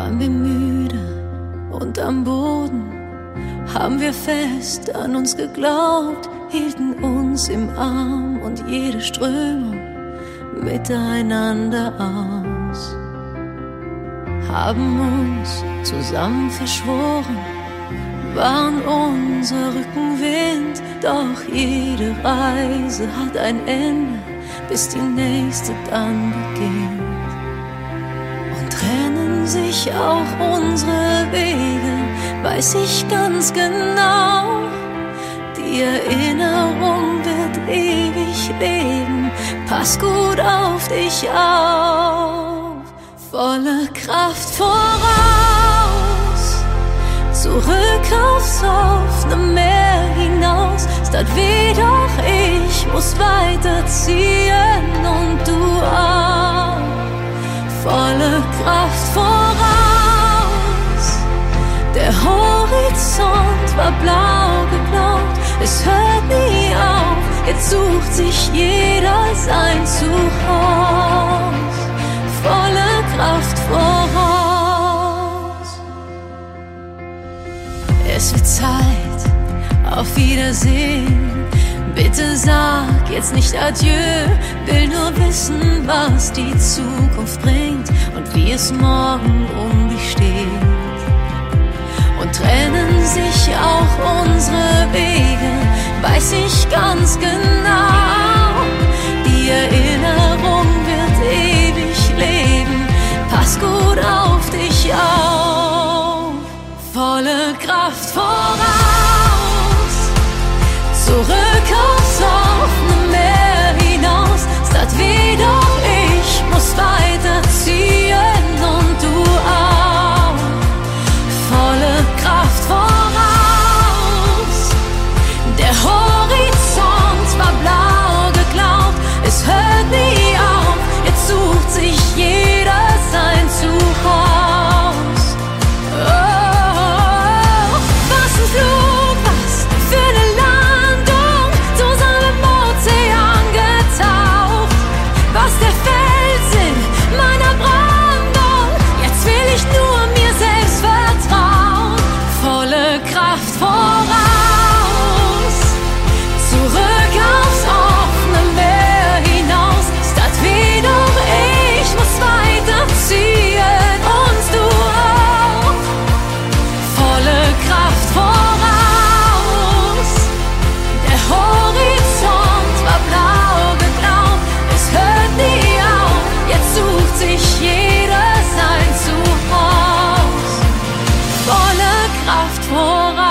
waren wir müde und am Boden haben wir fest an uns geglaubt, hielten uns im Arm und jede Strömung miteinander aus, haben uns zusammen verschworen, waren unser Rückenwind, doch jede Reise hat ein Ende, bis die nächste dann beginnt. Sich auch unsere Wege, weiß ich ganz genau, die Erinnerung wird ewig leben. Pass gut auf dich auf, volle Kraft voraus, zurück aufs offene Meer hinaus. Statt wie doch ich muss weiterziehen Der Horizont war blau geblaut es hört nie auf, jetzt sucht sich jeder sein Zuhause, volle Kraft voraus. Es wird Zeit, auf Wiedersehen. Bitte sag jetzt nicht Adieu, will nur wissen, was die Zukunft bringt und wie es morgen um und trennen sich auch unsere Wege, weiß ich ganz genau. Die Erinnerung wird ewig leben, pass gut auf dich auf, volle Kraft voraus, Kraft voraus.